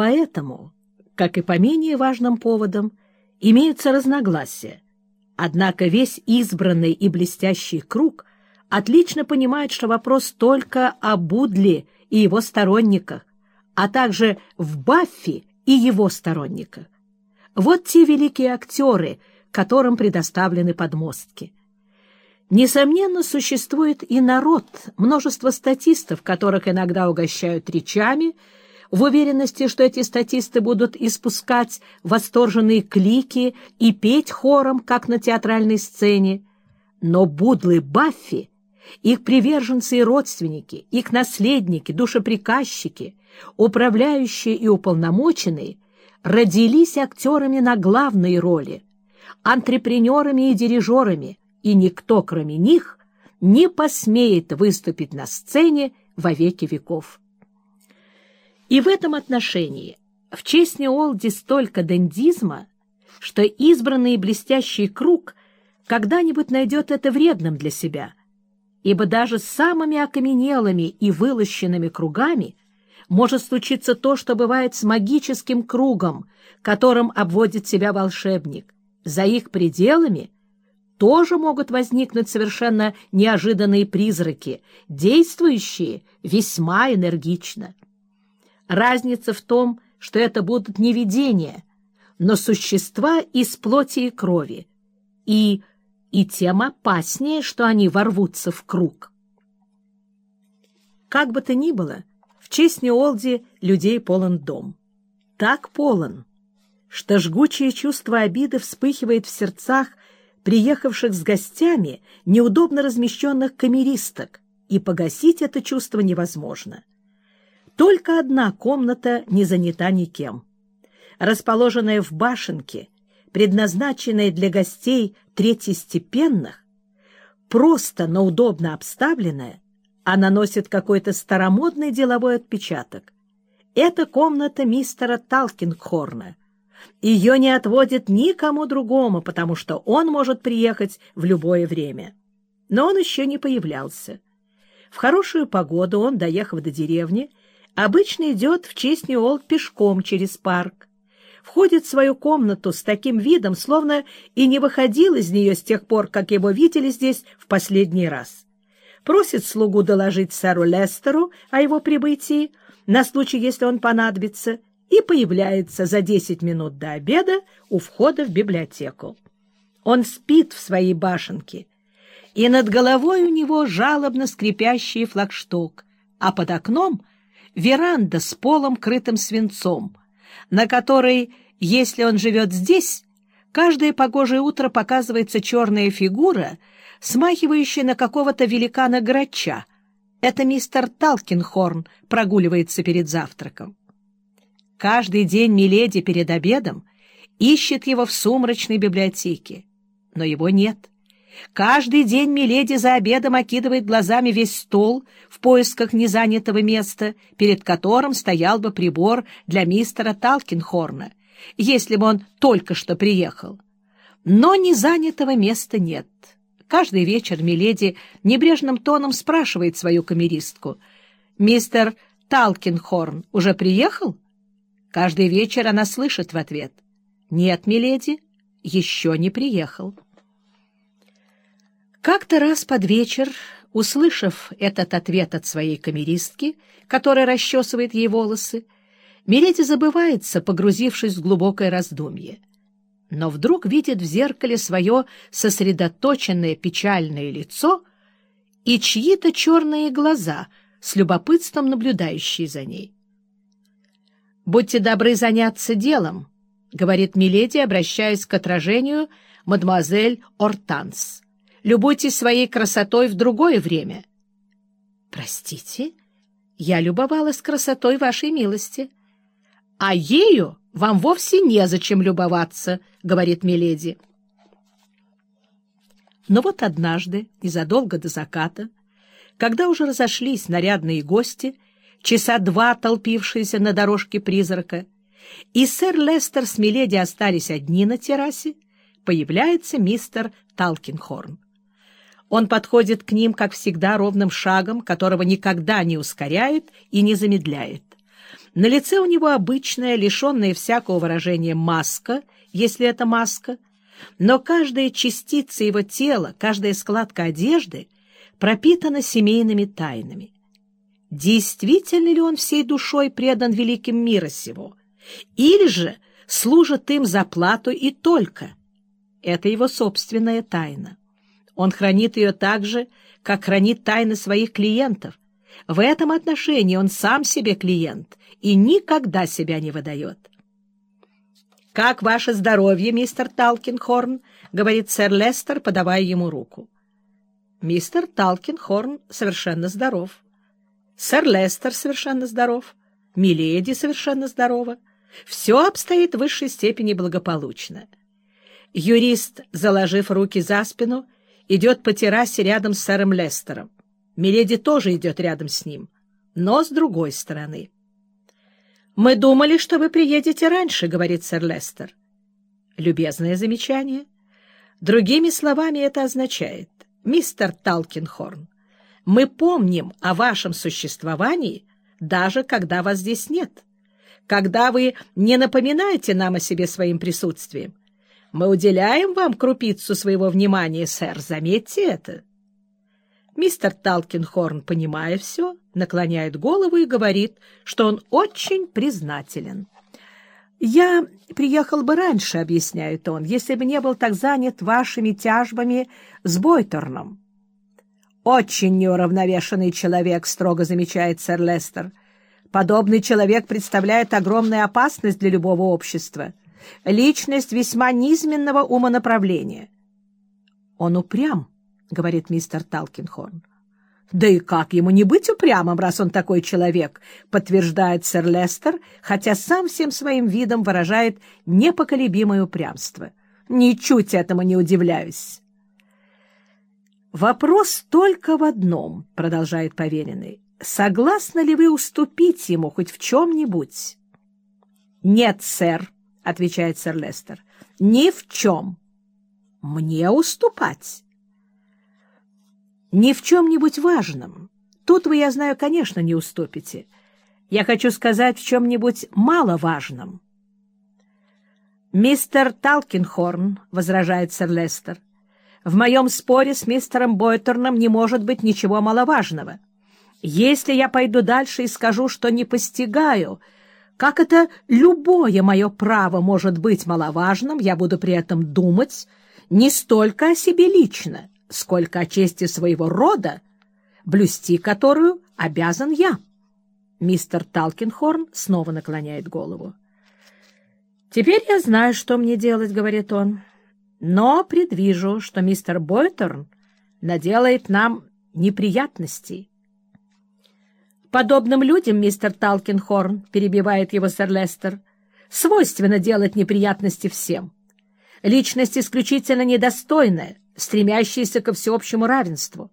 Поэтому, как и по менее важным поводам, имеются разногласия. Однако весь избранный и блестящий круг отлично понимает, что вопрос только о Будле и его сторонниках, а также в Баффи и его сторонниках. Вот те великие актеры, которым предоставлены подмостки. Несомненно, существует и народ, множество статистов, которых иногда угощают речами, в уверенности, что эти статисты будут испускать восторженные клики и петь хором, как на театральной сцене. Но будлы Баффи, их приверженцы и родственники, их наследники, душеприказчики, управляющие и уполномоченные родились актерами на главной роли, антрепренерами и дирижерами, и никто, кроме них, не посмеет выступить на сцене во веки веков. И в этом отношении в честь Неолди столько дендизма, что избранный блестящий круг когда-нибудь найдет это вредным для себя, ибо даже с самыми окаменелыми и вылощенными кругами может случиться то, что бывает с магическим кругом, которым обводит себя волшебник. За их пределами — тоже могут возникнуть совершенно неожиданные призраки, действующие весьма энергично. Разница в том, что это будут не видения, но существа из плоти и крови, и, и тем опаснее, что они ворвутся в круг. Как бы то ни было, в честь Неолди людей полон дом. Так полон, что жгучее чувство обиды вспыхивает в сердцах приехавших с гостями неудобно размещенных камеристок, и погасить это чувство невозможно. Только одна комната не занята никем. Расположенная в башенке, предназначенная для гостей третьестепенных, просто, но удобно обставленная, она носит какой-то старомодный деловой отпечаток. Это комната мистера Талкинхорна, ее не отводит никому другому, потому что он может приехать в любое время. Но он еще не появлялся. В хорошую погоду он, доехав до деревни, обычно идет в честь Ньюолт пешком через парк, входит в свою комнату с таким видом, словно и не выходил из нее с тех пор, как его видели здесь в последний раз. Просит слугу доложить сэру Лестеру о его прибытии, на случай, если он понадобится, и появляется за десять минут до обеда у входа в библиотеку. Он спит в своей башенке, и над головой у него жалобно скрипящий флагшток, а под окном веранда с полом, крытым свинцом, на которой, если он живет здесь, каждое погожее утро показывается черная фигура, смахивающая на какого-то великана-грача. Это мистер Талкинхорн прогуливается перед завтраком. Каждый день Миледи перед обедом ищет его в сумрачной библиотеке, но его нет. Каждый день Миледи за обедом окидывает глазами весь стол в поисках незанятого места, перед которым стоял бы прибор для мистера Талкинхорна, если бы он только что приехал. Но незанятого места нет. Каждый вечер Миледи небрежным тоном спрашивает свою камеристку. «Мистер Талкинхорн уже приехал?» Каждый вечер она слышит в ответ «Нет, миледи, еще не приехал». Как-то раз под вечер, услышав этот ответ от своей камеристки, которая расчесывает ей волосы, Миледи забывается, погрузившись в глубокое раздумье. Но вдруг видит в зеркале свое сосредоточенное печальное лицо и чьи-то черные глаза, с любопытством наблюдающие за ней. «Будьте добры заняться делом», — говорит Миледи, обращаясь к отражению мадемуазель Ортанс. «Любуйтесь своей красотой в другое время». «Простите, я любовалась красотой вашей милости». «А ею вам вовсе незачем любоваться», — говорит Миледи. Но вот однажды, незадолго до заката, когда уже разошлись нарядные гости — часа два толпившиеся на дорожке призрака, и сэр Лестер с Миледи остались одни на террасе, появляется мистер Талкинхорн. Он подходит к ним, как всегда, ровным шагом, которого никогда не ускоряет и не замедляет. На лице у него обычная, лишенная всякого выражения маска, если это маска, но каждая частица его тела, каждая складка одежды пропитана семейными тайнами. Действительно ли он всей душой предан великим мира сего? Или же служит им за плату и только? Это его собственная тайна. Он хранит ее так же, как хранит тайны своих клиентов. В этом отношении он сам себе клиент и никогда себя не выдает. «Как ваше здоровье, мистер Талкинхорн?» — говорит сэр Лестер, подавая ему руку. Мистер Талкинхорн совершенно здоров. Сэр Лестер совершенно здоров. Миледи совершенно здорова. Все обстоит в высшей степени благополучно. Юрист, заложив руки за спину, идет по террасе рядом с сэром Лестером. Миледи тоже идет рядом с ним, но с другой стороны. «Мы думали, что вы приедете раньше», — говорит сэр Лестер. Любезное замечание. Другими словами это означает, мистер Талкинхорн, мы помним о вашем существовании, даже когда вас здесь нет, когда вы не напоминаете нам о себе своим присутствием. Мы уделяем вам крупицу своего внимания, сэр, заметьте это. Мистер Талкинхорн, понимая все, наклоняет голову и говорит, что он очень признателен. «Я приехал бы раньше», — объясняет он, — «если бы не был так занят вашими тяжбами с Бойторном». «Очень неуравновешенный человек», — строго замечает сэр Лестер. «Подобный человек представляет огромную опасность для любого общества. Личность весьма низменного умонаправления». «Он упрям», — говорит мистер Талкинхорн. «Да и как ему не быть упрямым, раз он такой человек?» — подтверждает сэр Лестер, хотя сам всем своим видом выражает непоколебимое упрямство. «Ничуть этому не удивляюсь». «Вопрос только в одном», — продолжает поверенный. «Согласны ли вы уступить ему хоть в чем-нибудь?» «Нет, сэр», — отвечает сэр Лестер, — «ни в чем». «Мне уступать?» не в чем-нибудь важном. Тут вы, я знаю, конечно, не уступите. Я хочу сказать в чем-нибудь маловажном. «Мистер Талкинхорн», — возражает сэр Лестер, — «в моем споре с мистером Бойтерном не может быть ничего маловажного. Если я пойду дальше и скажу, что не постигаю, как это любое мое право может быть маловажным, я буду при этом думать не столько о себе лично, сколько о чести своего рода, блюсти которую обязан я. Мистер Талкинхорн снова наклоняет голову. «Теперь я знаю, что мне делать», — говорит он. «Но предвижу, что мистер Бойтерн наделает нам неприятностей». «Подобным людям, мистер Талкинхорн», — перебивает его сэр Лестер, — «свойственно делать неприятности всем. Личность исключительно недостойная, стремящийся ко всеобщему равенству.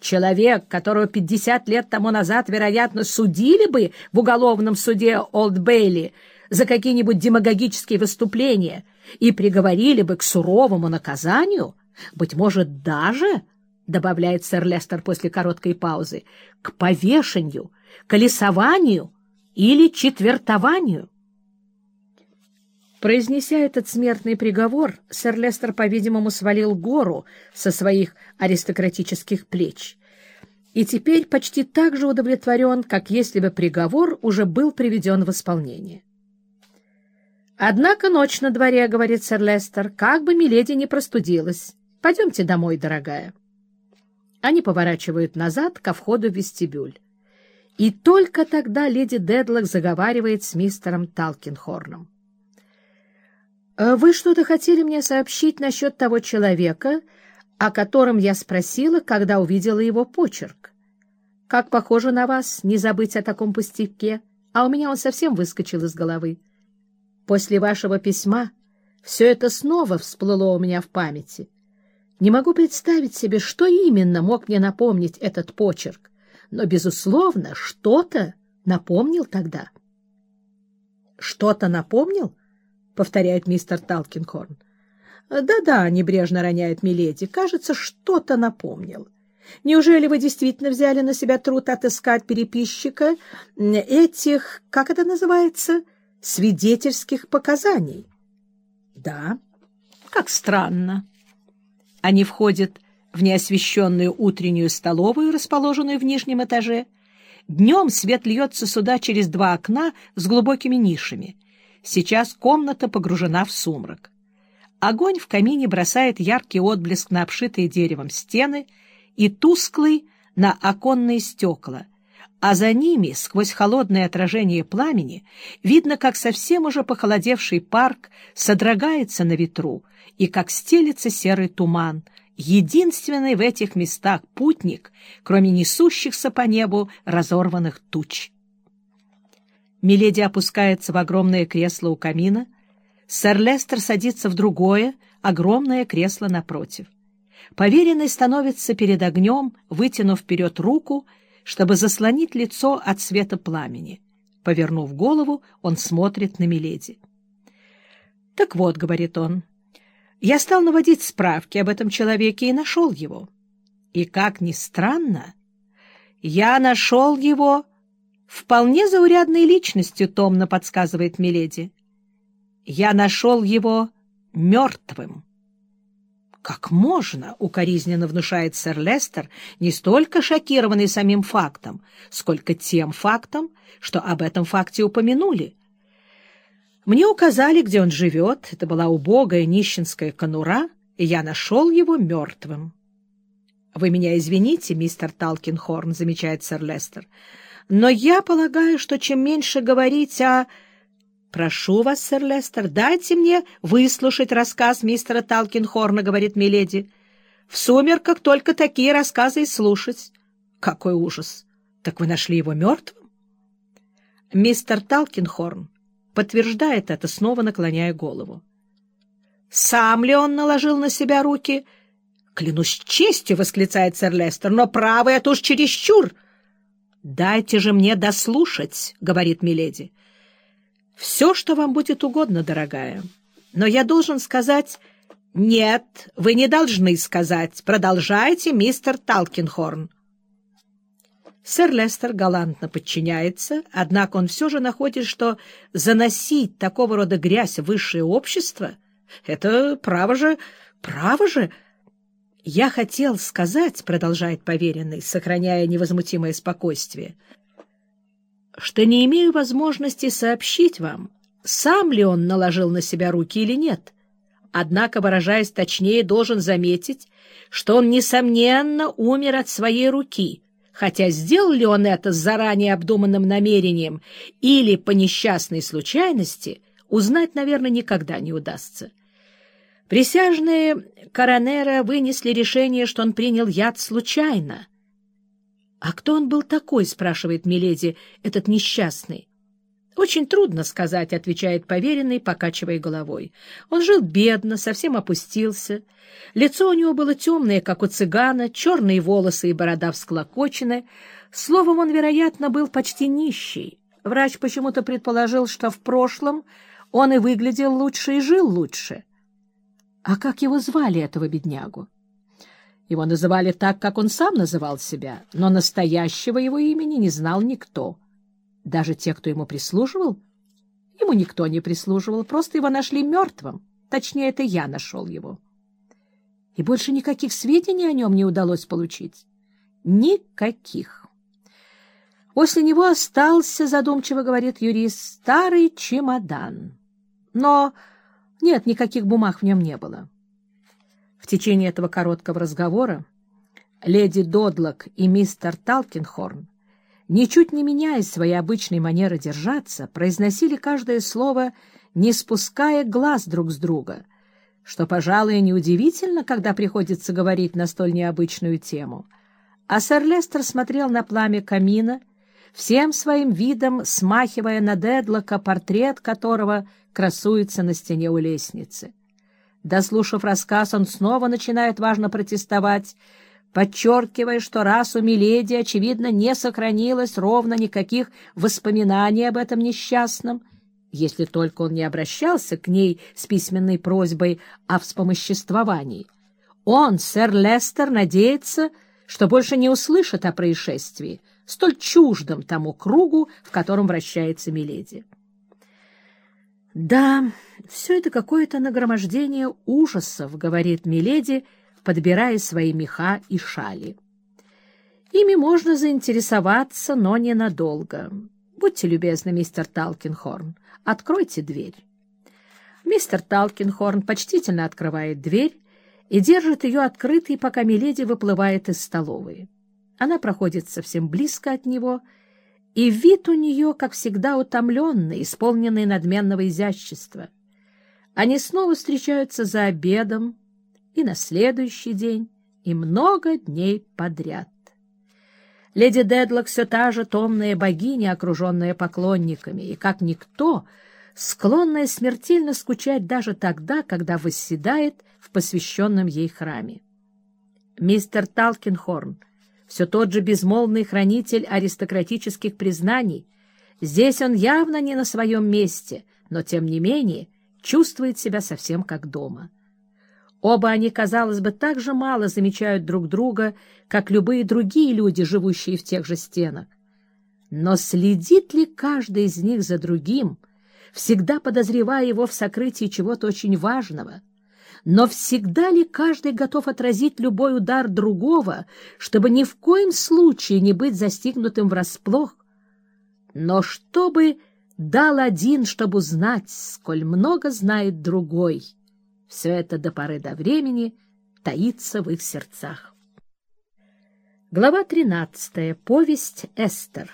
Человек, которого 50 лет тому назад, вероятно, судили бы в уголовном суде Олд Бейли за какие-нибудь демагогические выступления и приговорили бы к суровому наказанию, быть может, даже, — добавляет сэр Лестер после короткой паузы, — к повешению, колесованию или четвертованию. Произнеся этот смертный приговор, сэр Лестер, по-видимому, свалил гору со своих аристократических плеч и теперь почти так же удовлетворен, как если бы приговор уже был приведен в исполнение. «Однако ночь на дворе», — говорит сэр Лестер, — «как бы миледи не простудилась. Пойдемте домой, дорогая». Они поворачивают назад ко входу в вестибюль. И только тогда леди Дедлок заговаривает с мистером Талкинхорном. Э, «Вы что-то хотели мне сообщить насчет того человека, о котором я спросила, когда увидела его почерк? Как похоже на вас не забыть о таком пустяке, а у меня он совсем выскочил из головы. После вашего письма все это снова всплыло у меня в памяти. Не могу представить себе, что именно мог мне напомнить этот почерк, но, безусловно, что-то напомнил тогда». «Что-то напомнил?» — повторяет мистер Талкинхорн. «Да-да», — небрежно роняет Миледи, — «кажется, что-то напомнил. Неужели вы действительно взяли на себя труд отыскать переписчика этих, как это называется, свидетельских показаний? Да. Как странно. Они входят в неосвещенную утреннюю столовую, расположенную в нижнем этаже. Днем свет льется сюда через два окна с глубокими нишами. Сейчас комната погружена в сумрак. Огонь в камине бросает яркий отблеск на обшитые деревом стены и тусклый на оконные стекла, а за ними, сквозь холодное отражение пламени, видно, как совсем уже похолодевший парк содрогается на ветру и как стелится серый туман, единственный в этих местах путник, кроме несущихся по небу разорванных туч. Миледи опускается в огромное кресло у камина, сэр Лестер садится в другое, огромное кресло напротив. Поверенный становится перед огнем, вытянув вперед руку, чтобы заслонить лицо от света пламени. Повернув голову, он смотрит на Миледи. — Так вот, — говорит он, — я стал наводить справки об этом человеке и нашел его. И, как ни странно, я нашел его вполне заурядной личностью, — томно подсказывает Миледи. Я нашел его мертвым. «Как можно?» — укоризненно внушает сэр Лестер, не столько шокированный самим фактом, сколько тем фактом, что об этом факте упомянули. Мне указали, где он живет, это была убогая нищенская конура, и я нашел его мертвым. — Вы меня извините, мистер Талкинхорн, — замечает сэр Лестер, — но я полагаю, что чем меньше говорить о... — Прошу вас, сэр Лестер, дайте мне выслушать рассказ мистера Талкинхорна, — говорит Миледи. — В сумерках только такие рассказы и слушать. — Какой ужас! Так вы нашли его мертвым? Мистер Талкинхорн подтверждает это, снова наклоняя голову. — Сам ли он наложил на себя руки? — Клянусь честью, — восклицает сэр Лестер, — но право это уж чересчур. — Дайте же мне дослушать, — говорит Миледи. — все, что вам будет угодно, дорогая. Но я должен сказать... Нет, вы не должны сказать. Продолжайте, мистер Талкинхорн. Сэр Лестер галантно подчиняется, однако он все же находит, что заносить такого рода грязь в высшее общество — это право же, право же. Я хотел сказать, — продолжает поверенный, сохраняя невозмутимое спокойствие, — что не имею возможности сообщить вам, сам ли он наложил на себя руки или нет. Однако, выражаясь точнее, должен заметить, что он, несомненно, умер от своей руки, хотя сделал ли он это с заранее обдуманным намерением или по несчастной случайности, узнать, наверное, никогда не удастся. Присяжные коронера вынесли решение, что он принял яд случайно, «А кто он был такой?» — спрашивает Миледи, этот несчастный. «Очень трудно сказать», — отвечает поверенный, покачивая головой. «Он жил бедно, совсем опустился. Лицо у него было темное, как у цыгана, черные волосы и борода всклокочены. Словом, он, вероятно, был почти нищий. Врач почему-то предположил, что в прошлом он и выглядел лучше и жил лучше. А как его звали, этого беднягу?» Его называли так, как он сам называл себя, но настоящего его имени не знал никто. Даже те, кто ему прислуживал, ему никто не прислуживал, просто его нашли мертвым. Точнее, это я нашел его. И больше никаких сведений о нем не удалось получить. Никаких. После него остался, задумчиво говорит юрист, старый чемодан. Но нет, никаких бумаг в нем не было. Течение этого короткого разговора леди Додлок и мистер Талкинхорн, ничуть не меняя своей обычной манеры держаться, произносили каждое слово, не спуская глаз друг с друга, что, пожалуй, неудивительно, когда приходится говорить на столь необычную тему. А сэр Лестер смотрел на пламя камина, всем своим видом смахивая на Дедлока, портрет которого красуется на стене у лестницы. Дослушав рассказ, он снова начинает важно протестовать, подчеркивая, что раз у Миледи, очевидно, не сохранилось ровно никаких воспоминаний об этом несчастном, если только он не обращался к ней с письменной просьбой о вспомоществовании. Он, сэр Лестер, надеется, что больше не услышат о происшествии, столь чуждом тому кругу, в котором вращается Миледи. «Да, все это какое-то нагромождение ужасов», — говорит Миледи, подбирая свои меха и шали. «Ими можно заинтересоваться, но ненадолго. Будьте любезны, мистер Талкинхорн, откройте дверь». Мистер Талкинхорн почтительно открывает дверь и держит ее открытой, пока Миледи выплывает из столовой. Она проходит совсем близко от него — вид у нее, как всегда, утомленный, исполненный надменного изящества. Они снова встречаются за обедом и на следующий день, и много дней подряд. Леди Дедлок все та же томная богиня, окруженная поклонниками, и, как никто, склонная смертельно скучать даже тогда, когда восседает в посвященном ей храме. Мистер Талкинхорн — все тот же безмолвный хранитель аристократических признаний. Здесь он явно не на своем месте, но, тем не менее, чувствует себя совсем как дома. Оба они, казалось бы, так же мало замечают друг друга, как любые другие люди, живущие в тех же стенах. Но следит ли каждый из них за другим, всегда подозревая его в сокрытии чего-то очень важного — но всегда ли каждый готов отразить любой удар другого, чтобы ни в коем случае не быть застигнутым врасплох? Но чтобы дал один, чтобы узнать, сколь много знает другой, все это до поры до времени таится в их сердцах. Глава 13. Повесть Эстер.